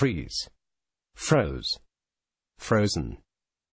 freeze, froze, frozen.